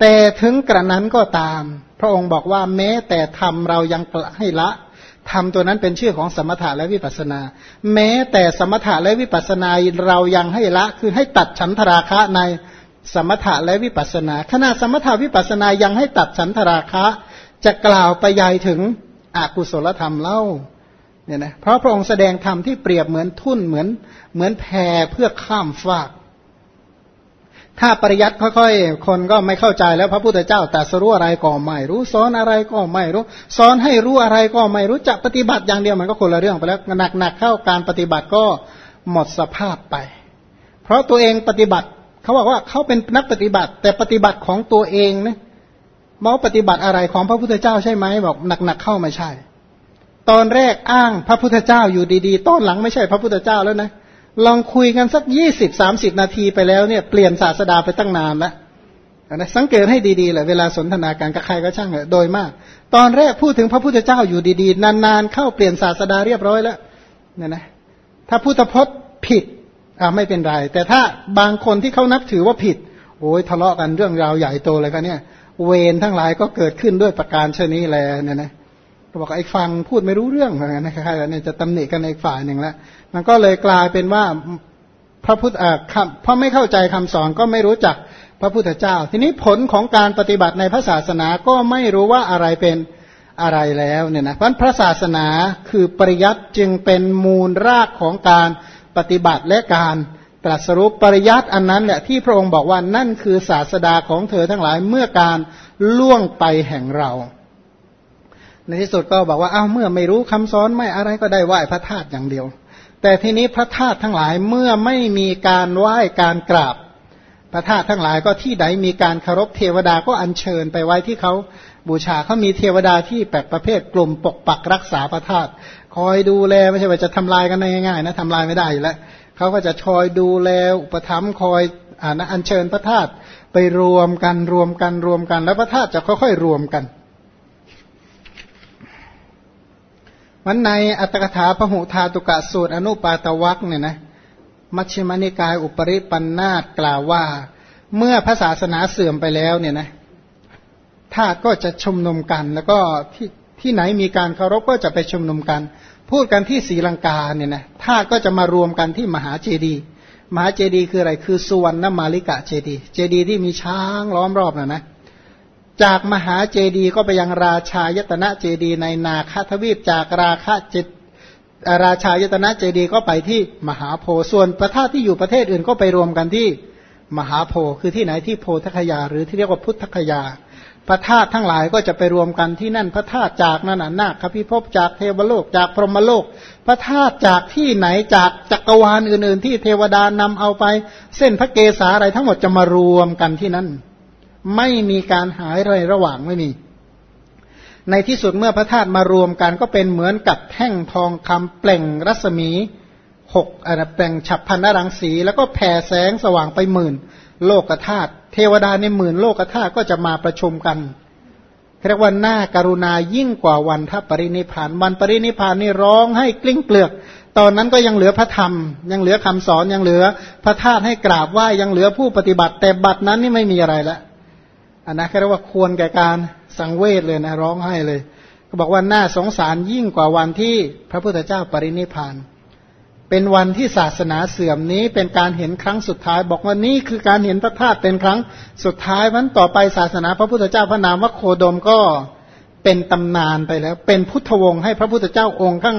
แต่ถึงกระนั้นก็ตาม พระองค์บอกว่าแม้แต่ทำเรายังให้ละทำตัวนั้นเป็นชื่อของสมถะและวิปัสนา แม้แต่สมถะและวิปัสนาเรายังให้ละ คือให้ตัดฉันทราคะในสมถะและวิปัสนา ขณะสมถะวิปัสนายังให้ตัดฉันทราคะ จะกล่าวไปยายถึงอกุศลธรรมเล่าเนี่ยนะเพราะพระองค์แสดงธรรมที่เปรียบเหมือนทุ่นเหมือนเหมือนแพเพื่อข้ามฟาก ถ้าปริยัติค่อยๆ คนก็ไม่เข้าใจแล้วพระพุทธเจ้าแต่สรู้อะไรก็ไม่รู้สอนอะไรก็ไม่รู้สอนให้รู้อะไรก็ไม่รู้จักปฏิบัติอย่างเดียวมันก็คนละเรื่องไปแล้วหนักๆเข้าการปฏิบัติก็หมดสภาพไป เพราะตัวเองปฏิบัติเขาบอกว่าเขาเป็นนักปฏิบัติ แต่ปฏิบัติของตัวเองนะมอปฏิบัติอะไรของพระพุทธเจ้าใช่ไหมบอกหนักๆเข้าไม่ใช่ ตอนแรกอ้างพระพุทธเจ้าอยู่ดีๆตอนหลังไม่ใช่พระพุทธเจ้าแล้วนะ ลองคุยกันสักยี่สิบสามสิบนาทีไปแล้วเนี่ยเปลี่ยนศาสดาไปตั้งนานแล้วนะสังเกตให้ดีๆแหละเวลาสนทนาการกับใครก็ช่างเลยโดยมาก ตอนแรกพูดถึงพระพุทธเจ้าอยู่ดีๆ นานๆ เข้าเปลี่ยนศาสดาเรียบร้อยแล้วเนี่ยนะถ้าพุทธพจน์ผิดอ่าไม่เป็นไร แต่ถ้าบางคนที่เขานับถือว่าผิด โอ้ยทะเลาะกันเรื่องราวใหญ่โตเลยกันเนี่ย เวรทั้งหลายก็เกิดขึ้นด้วยประการเช่นนี้แหละเนี่ยนะ บอกไอ้ฟังพูดไม่รู้เรื่องอนกันนะคล้ายๆเนี่ยจะตำหนิกันในฝ่ายหนึ่งแล้วมันก็เลยกลายเป็นว่าพระพุทธอ่าคำเพราะไม่เข้าใจคำสอนก็ไม่รู้จักพระพุทธเจ้า ทีนี้ผลของการปฏิบัติในพระศาสนาก็ไม่รู้ว่าอะไรเป็นอะไรแล้วเนี่ยนะเพราะพระศาสนาคือปริยัติจึงเป็นมูลรากของการปฏิบัติและการตรัสรู้ปริยัติอันนั้นแหละที่พระองค์บอกว่านั่นคือศาสดาของเธอทั้งหลายเมื่อการล่วงไปแห่งเรา ในที่สุดก็บอกว่าอ้าวเมื่อไม่รู้คำสอนไม่อะไรก็ได้ไหว้พระธาตุอย่างเดียว แต่ทีนี้พระธาตุทั้งหลายเมื่อไม่มีการไหว้การกราบ พระธาตุทั้งหลายก็ที่ใดมีการเคารพเทวดาก็อัญเชิญไปไว้ที่เขาบูชาเขามีเทวดาที่แปลกประเภทกลุ่มปกปักรักษาพระธาตุคอยดูแลไม่ใช่ว่าจะทำลายกันง่ายๆนะทำลายไม่ได้อยู่แล้วเขาก็จะคอยดูแลอุปถัมภ์คอยอ่านะอัญเชิญพระธาตุไปรวมกันรวมกันรวมกัน แล้วพระธาตุจะค่อยๆรวมกัน มันในอัตถกถาพหุธาตุกะสูตรอนุปาตวักเนี่ยนะมัชฌิมานิกายอุปริปันนาตกล่าวว่า เมื่อพระศาสนาเสื่อมไปแล้วเนี่ยนะธาตุก็จะชุมนุมกัน แล้วก็ที่ที่ไหนมีการเคารพก็จะไปชุมนุมกัน พูดกันที่ศรีลังกาเนี่ยนะธาตุก็จะมารวมกันที่มหาเจดีมหาเจดีคืออะไรคือสุวรรณมาลิกะเจดีเจดีที่มีช้างล้อมรอบนะนะ จากมหาเจดีก็ไปยังราชายตนะเจดีในนาคทวีปจากราคาจิตราชายตนะเจดีก็ไปที่มหาโพส่วนประเทศที่อยู่ประเทศอื่นก็ไปรวมกันที่มหาโพคือที่ไหนที่โพธคยา หรือที่เรียกว่าพุทธคยา พระธาตุทั้งหลายก็จะไปรวมกันที่นั่นพระธาตุจากนั่นนาคพิภพจากเทวโลกจากพรหมโลก พระธาตุจากที่ไหนจากจักรวาลอื่นๆ ที่เทวดานำเอาไป เส้นพระเกศาอะไรทั้งหมดจะมารวมกันที่นั่น ไม่มีการหายเลยระหว่างไม่มี ในที่สุดเมื่อพระธาตุมารวมกันก็เป็นเหมือนกับแท่งทองคำเปล่งรัศมีหกอะไรแปลงฉับพันนรังสี แล้วก็แผ่แสงสว่างไปหมื่น โลกธาตุเทวดาในหมื่นโลกธาตุก็จะมาประชุมกันเรียกว่าหน้าการุณายิ่งกว่าวันทัปรินิพานวันปรินิพานนี่ร้องให้กลิ้งเปลือก ตอนนั้นก็ยังเหลือพระธรรม ยังเหลือคำสอนยังเหลือพระธาตุให้กราบไหว้ยังเหลือผู้ปฏิบัติแต่บัดนั้นนี่ไม่มีอะไรแล้ว อันนั้นเรียกว่าควรแก่การสังเวชเลยนะร้องไห้เลย ก็บอกว่าน่าสงสารยิ่งกว่าวันที่พระพุทธเจ้าปรินิพาน เป็นวันที่ศาสนาเสื่อมนี้เป็นการเห็นครั้งสุดท้าย บอกว่านี่คือการเห็นพระธาตุเป็นครั้งสุดท้ายวันต่อไปศาสนาพระพุทธเจ้าพระนามว่าโคดมก็เป็นตำนานไปแล้ว เป็นพุทธวงศ์ให้พระพุทธเจ้าองค์ข้าง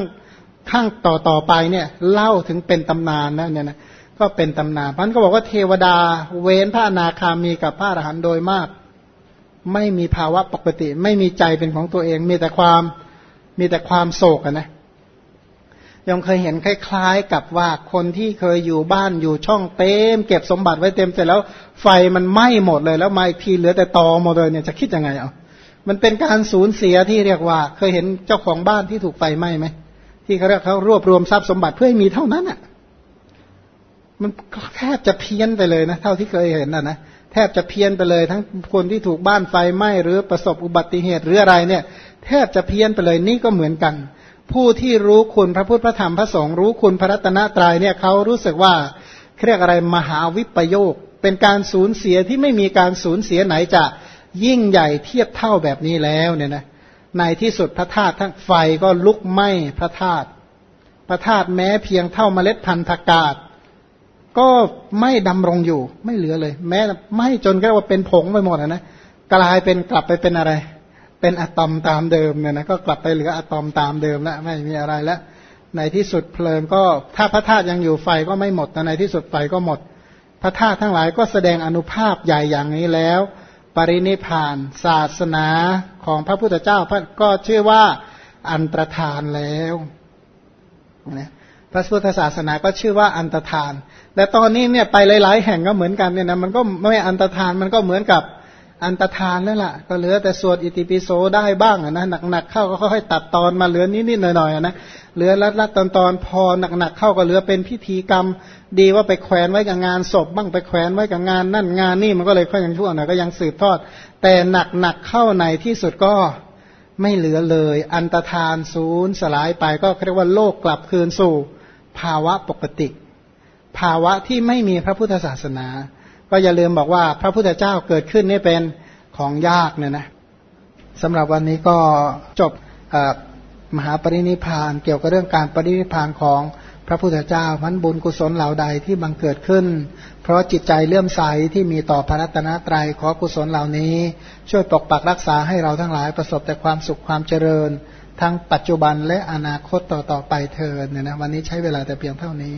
ข้างต่อต่อไปเนี่ยเล่าถึงเป็นตำนานนะเนี่ยนะก็เป็นตำนานพันก็บอกว่าเทวดาเว้นพระนาคามีกับพระอรหันต์โดยมาก ไม่มีภาวะปกติ ไม่มีใจเป็นของตัวเอง มีแต่ความมีแต่ความโศกนะยงเคยเห็นคล้าย ๆ กับว่าคนที่เคยอยู่บ้านอยู่ช่องเต็ม เก็บสมบัติไว้เต็มเสร็จแล้ว ไฟมันไหม้หมดเลยแล้วมาอีกทีเหลือแต่ตอหมดเลยเนี่ยจะคิดยังไงเอามันเป็นการสูญเสียที่เรียกว่า เคยเห็นเจ้าของบ้านที่ถูกไฟไหม้ไหมที่เขาเรียกเขารวบรวมทรัพย์สมบัติเพื่อให้มีเท่านั้นอะ มันแทบจะเพี้ยนไปเลยนะ เท่าที่เคยเห็นอะนะ แทบจะเพี้ยนไปเลย ทั้งคนที่ถูกบ้านไฟไหม้หรือประสบอุบัติเหตุหรืออะไรเนี่ย แทบจะเพี้ยนไปเลยนี่ก็เหมือนกัน ผู้ที่รู้คุณพระพุทธพระธรรมพระสงฆ์รู้คุณพระรัตนตรัยเนี่ยเขารู้สึกว่าเรียกอะไรมหาวิปโยค เป็นการสูญเสียที่ไม่มีการสูญเสียไหนจะยิ่งใหญ่เทียบเท่าแบบนี้แล้วเนี่ยนะในที่สุดพระธาตุทั้งไฟก็ลุกไหม้พระธาตุพระธาตุแม้เพียงเท่าเมล็ดพันธุ์ผักกาด ก็ไม่ดำรงอยู่ ไม่เหลือเลย แม้ไม่จนก็ว่าเป็นผงไปหมดนะกลายเป็นกลับไปเป็นอะไร เป็นอะตอมตามเดิมเนี่ยนะก็กลับไปเหลืออะตอมตามเดิมแล้วไม่มีอะไรแล้วในที่สุดเพลิงก็ถ้าพระธาตุยังอยู่ไฟก็ไม่หมดแต่ในที่สุดไฟก็หมด พระธาตุทั้งหลายก็แสดงอนุภาพใหญ่อย่างนี้แล้ว ปรินิพานศาสนาของพระพุทธเจ้าก็ชื่อว่าอันตรธานแล้วนะ พระพุทธศาสนาก็ชื่อว่าอันตรธานแต่ตอนนี้เนี่ยไปหลาย ๆ แห่งก็เหมือนกันเนี่ยนะมันก็ไม่อันตรธานมันก็เหมือนกับอันตรธานแล้วล่ะ ก็เหลือแต่สวดอิติปิโสได้บ้างนะหนักๆเข้าก็ค่อยๆตัดตอนมาเหลือนิดๆหน่อยๆนะเหลือลัดๆตอนๆพอหนักๆเข้าก็เหลือเป็นพิธีกรรม ดีว่าไปแขวนไว้กับงานศพบ้างไปแขวนไว้กับงานนั่นงานนี่มันก็เลยค่อยยังชั่วหน่อยก็ยังสืบทอด แต่หนักๆเข้าในที่สุดก็ไม่เหลือเลย อันตรธานศูนย์สลายไปก็เรียกว่าโลกกลับคืนสู่ ภาวะปกติ ภาวะที่ไม่มีพระพุทธศาสนา ก็อย่าลืมบอกว่าพระพุทธเจ้าเกิดขึ้นนี่เป็นของยากเนี่ยนะสำหรับวันนี้ก็จบมหาปรินิพานเกี่ยวกับเรื่องการปรินิพานของพระพุทธเจ้าพันบุญกุศลเหล่าใดที่บังเกิดขึ้น เพราะจิตใจเลื่อมใสที่มีต่อพระรัตนตรัยขอกุศลเหล่านี้ ช่วยปกปักรักษาให้เราทั้งหลายประสบแต่ความสุขความเจริญ ทั้งปัจจุบันและอนาคตต่อๆไปเถิดเนี่ยนะวันนี้ใช้เวลาแต่เพียงเท่านี้